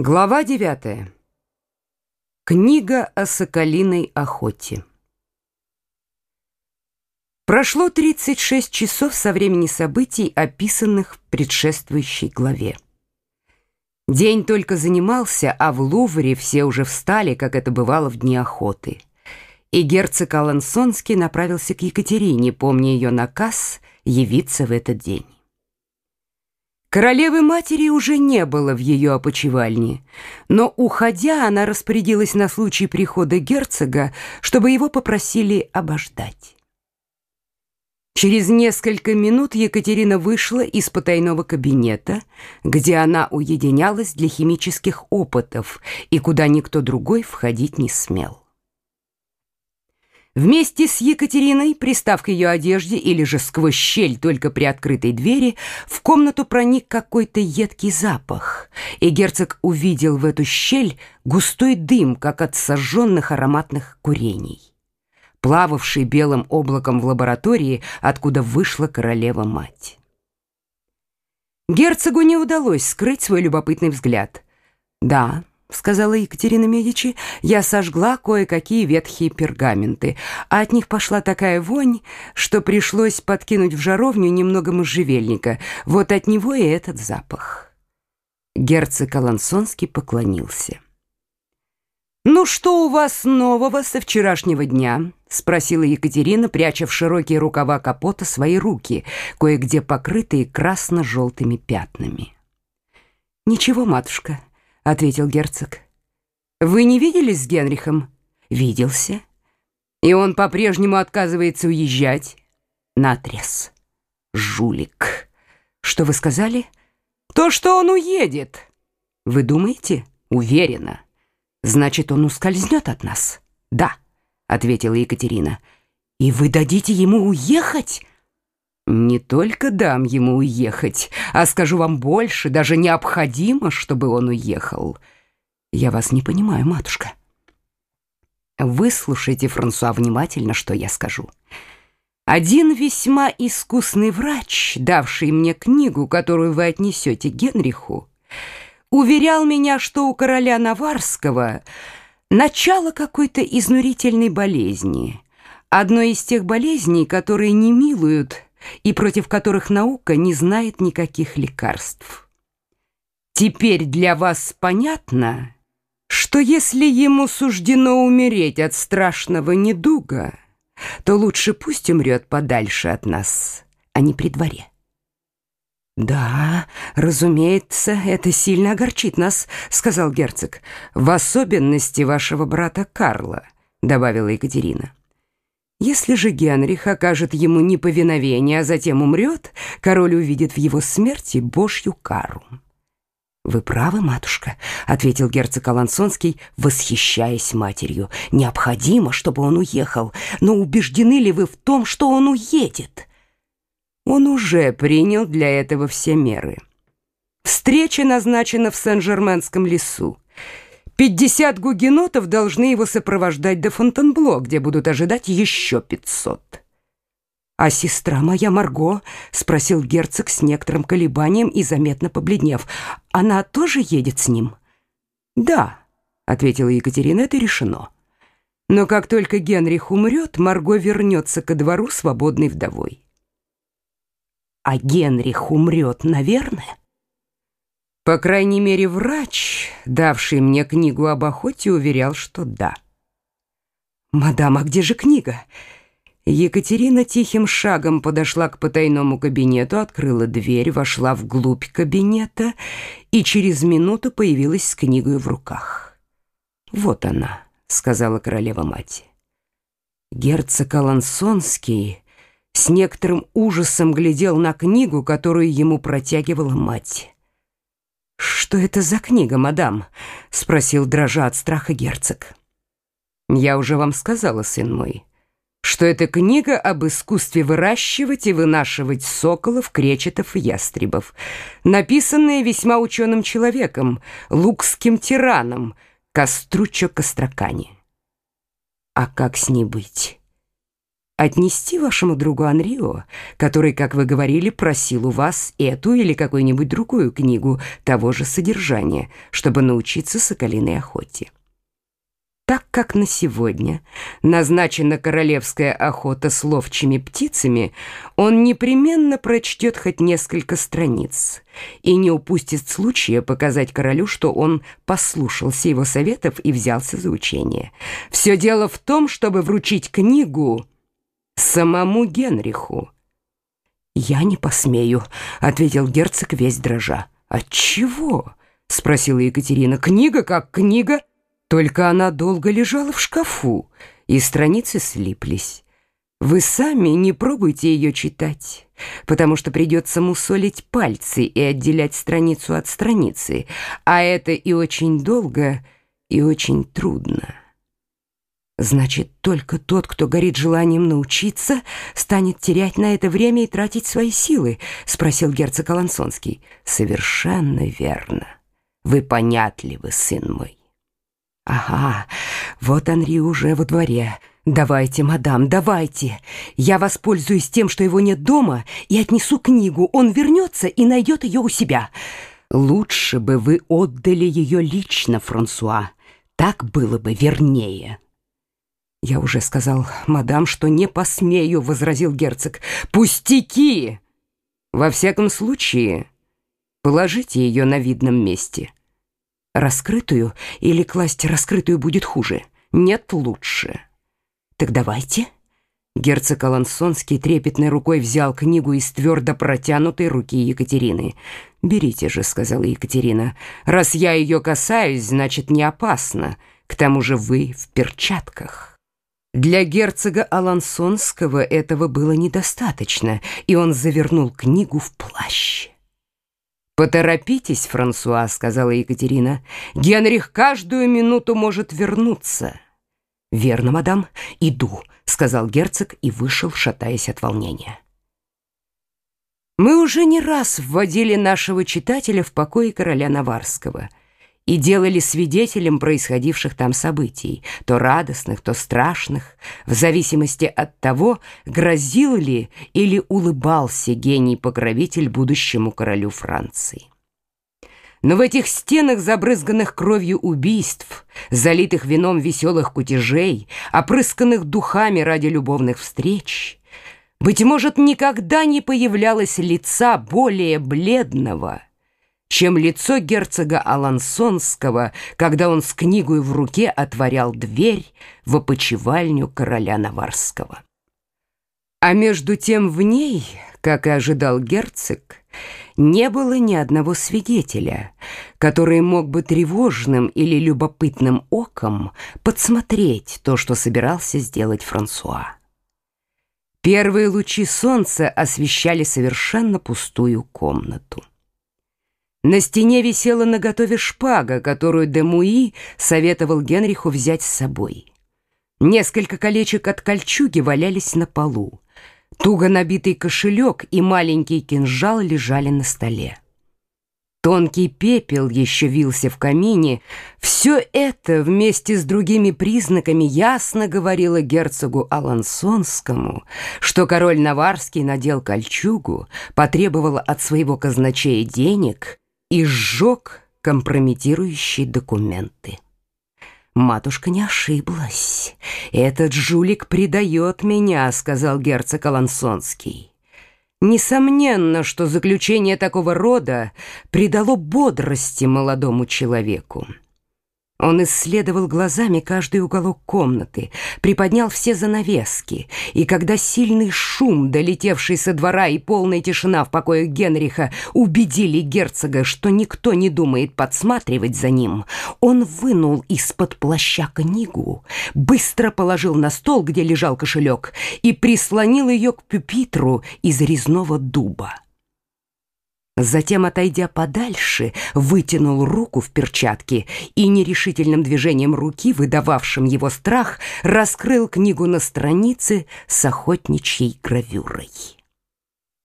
Глава 9. Книга о соколиной охоте. Прошло 36 часов со времени событий, описанных в предшествующей главе. День только занимался, а в Лувре все уже встали, как это бывало в дни охоты. И герцог Алансонский направился к Екатерине, помня ее наказ явиться в этот день. Королевы-матери уже не было в ее опочивальне, но, уходя, она распорядилась на случай прихода герцога, чтобы его попросили обождать. Через несколько минут Екатерина вышла из потайного кабинета, где она уединялась для химических опытов и куда никто другой входить не смел. Вместе с Екатериной, пристав к ее одежде или же сквозь щель только при открытой двери, в комнату проник какой-то едкий запах, и герцог увидел в эту щель густой дым, как от сожженных ароматных курений, плававший белым облаком в лаборатории, откуда вышла королева-мать. Герцогу не удалось скрыть свой любопытный взгляд. Да, — сказала Екатерина Медичи, — я сожгла кое-какие ветхие пергаменты, а от них пошла такая вонь, что пришлось подкинуть в жаровню немного можжевельника. Вот от него и этот запах. Герцог Алансонский поклонился. «Ну что у вас нового со вчерашнего дня?» — спросила Екатерина, пряча в широкие рукава капота свои руки, кое-где покрытые красно-желтыми пятнами. «Ничего, матушка», ответил герцог. Вы не виделись с Генрихом? Виделся. И он по-прежнему отказывается уезжать. Наотрез. Жулик. Что вы сказали? То, что он уедет. Вы думаете? Уверена. Значит, он ускользнет от нас. Да, ответила Екатерина. И вы дадите ему уехать? Не только дам ему уехать, а скажу вам больше, даже необходимо, чтобы он уехал. Я вас не понимаю, матушка. Выслушайте, Франсуа, внимательно, что я скажу. Один весьма искусный врач, давший мне книгу, которую вы отнесете Генриху, уверял меня, что у короля Наварского начало какой-то изнурительной болезни, одной из тех болезней, которые не милуют и против которых наука не знает никаких лекарств. Теперь для вас понятно, что если ему суждено умереть от страшного недуга, то лучше пусть умрет подальше от нас, а не при дворе. «Да, разумеется, это сильно огорчит нас», — сказал герцог. «В особенности вашего брата Карла», — добавила Екатерина. Если же Генрих окажет ему неповиновение, а затем умрет, король увидит в его смерти божью кару. «Вы правы, матушка», — ответил герцог Алансонский, восхищаясь матерью. «Необходимо, чтобы он уехал, но убеждены ли вы в том, что он уедет?» Он уже принял для этого все меры. Встреча назначена в Сен-Жерменском лесу. Пятьдесят гугенотов должны его сопровождать до Фонтенбло, где будут ожидать еще пятьсот. «А сестра моя Марго?» — спросил герцог с некоторым колебанием и заметно побледнев. «Она тоже едет с ним?» «Да», — ответила Екатерина, — «это решено. Но как только Генрих умрет, Марго вернется ко двору свободной вдовой». «А Генрих умрет, наверное?» По крайней мере, врач, давший мне книгу об охоте, уверял, что да. «Мадам, а где же книга?» Екатерина тихим шагом подошла к потайному кабинету, открыла дверь, вошла вглубь кабинета и через минуту появилась с книгой в руках. «Вот она», — сказала королева-мать. Герцог Алансонский с некоторым ужасом глядел на книгу, которую ему протягивала мать. «Что это за книга, мадам?» — спросил, дрожа от страха герцог. «Я уже вам сказала, сын мой, что это книга об искусстве выращивать и вынашивать соколов, кречетов и ястребов, написанная весьма ученым человеком, лукским тираном, Костручо Костракани. А как с ней быть? Отнести вашему другу Анрио, который, как вы говорили, просил у вас эту или какую-нибудь другую книгу того же содержания, чтобы научиться соколиной охоте. Так как на сегодня назначена королевская охота с ловчими птицами, он непременно прочтет хоть несколько страниц и не упустит случая показать королю, что он послушался его советов и взялся за учение. Все дело в том, чтобы вручить книгу самому Генриху. «Я не посмею», — ответил герцог весь дрожа. «Отчего?» — спросила Екатерина. «Книга как книга». Только она долго лежала в шкафу, и страницы слиплись. Вы сами не пробуйте ее читать, потому что придется мусолить пальцы и отделять страницу от страницы, а это и очень долго, и очень трудно. Значит, только тот, кто горит желанием научиться, станет терять на это время и тратить свои силы, спросил герцог Алансонский. Совершенно верно. Вы понятливы, сын мой. «Ага, вот Анри уже во дворе. Давайте, мадам, давайте. Я воспользуюсь тем, что его нет дома, и отнесу книгу. Он вернется и найдет ее у себя. Лучше бы вы отдали ее лично, Франсуа. Так было бы вернее». «Я уже сказал, мадам, что не посмею», — возразил герцог. «Пустяки! Во всяком случае, положите ее на видном месте». Раскрытую или класть раскрытую будет хуже? Нет, лучше. Так давайте. Герцог Алансонский трепетной рукой взял книгу из твердо протянутой руки Екатерины. «Берите же», — сказала Екатерина. «Раз я ее касаюсь, значит, не опасно. К тому же вы в перчатках». Для герцога Алансонского этого было недостаточно, и он завернул книгу в плащ. «Поторопитесь, Франсуа», — сказала Екатерина. «Генрих каждую минуту может вернуться». «Верно, мадам, иду», — сказал герцог и вышел, шатаясь от волнения. Мы уже не раз вводили нашего читателя в покои короля Наварского — и делали свидетелем происходивших там событий, то радостных, то страшных, в зависимости от того, грозил ли или улыбался гений-покровитель будущему королю Франции. Но в этих стенах, забрызганных кровью убийств, залитых вином веселых кутежей, опрысканных духами ради любовных встреч, быть может, никогда не появлялось лица более бледного — чем лицо герцога Алансонского, когда он с книгой в руке отворял дверь в опочивальню короля Наварского. А между тем в ней, как и ожидал герцог, не было ни одного свидетеля, который мог бы тревожным или любопытным оком подсмотреть то, что собирался сделать Франсуа. Первые лучи солнца освещали совершенно пустую комнату. На стене висела наготове шпага, которую Демуи советовал Генриху взять с собой. Несколько колечек от кольчуги валялись на полу. Туго набитый кошелек и маленький кинжал лежали на столе. Тонкий пепел еще вился в камине. Все это вместе с другими признаками ясно говорило герцогу Алансонскому, что король Наварский надел кольчугу, потребовал от своего казначея денег и сжег компрометирующие документы. «Матушка не ошиблась. Этот жулик предает меня», — сказал герцог Алансонский. Несомненно, что заключение такого рода придало бодрости молодому человеку. Он исследовал глазами каждый уголок комнаты, приподнял все занавески, и когда сильный шум, долетевший со двора и полная тишина в покоях Генриха, убедили герцога, что никто не думает подсматривать за ним, он вынул из-под плаща книгу, быстро положил на стол, где лежал кошелек, и прислонил ее к пюпитру из резного дуба. Затем, отойдя подальше, вытянул руку в перчатке и нерешительным движением руки, выдававшим его страх, раскрыл книгу на странице с охотничьей гравюрой.